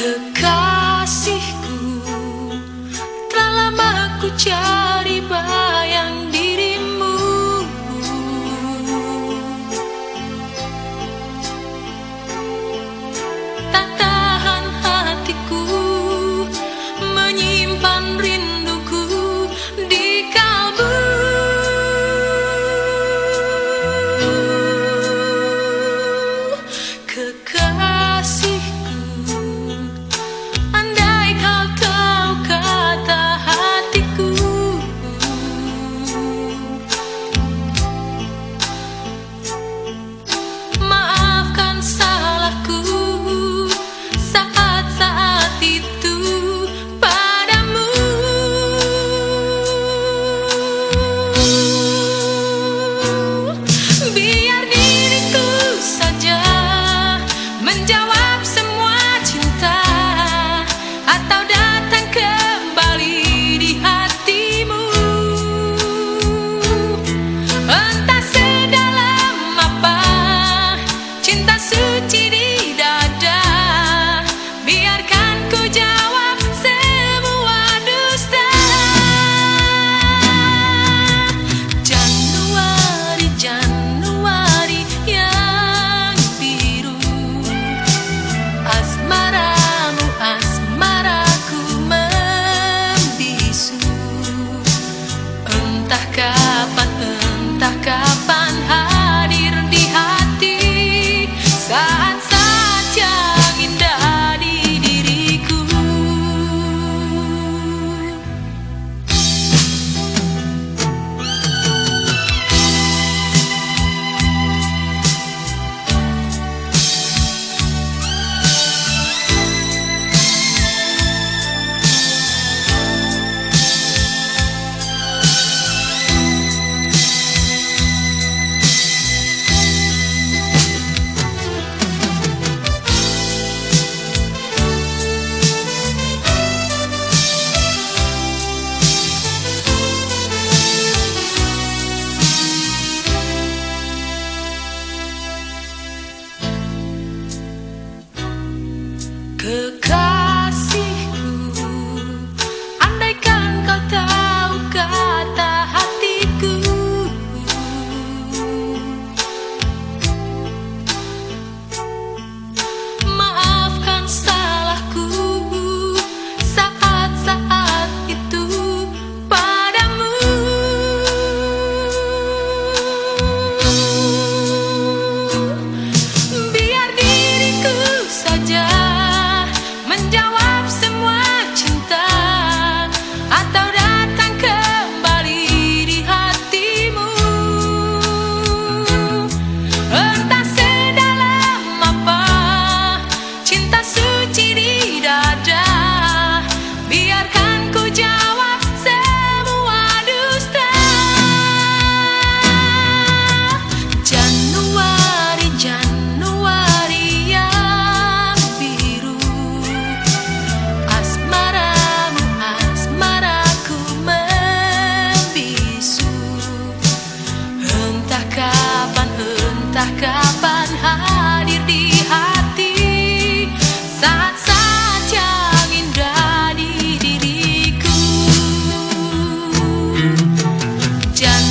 kekasihku. Telah lama ku cari Tiri escuchando.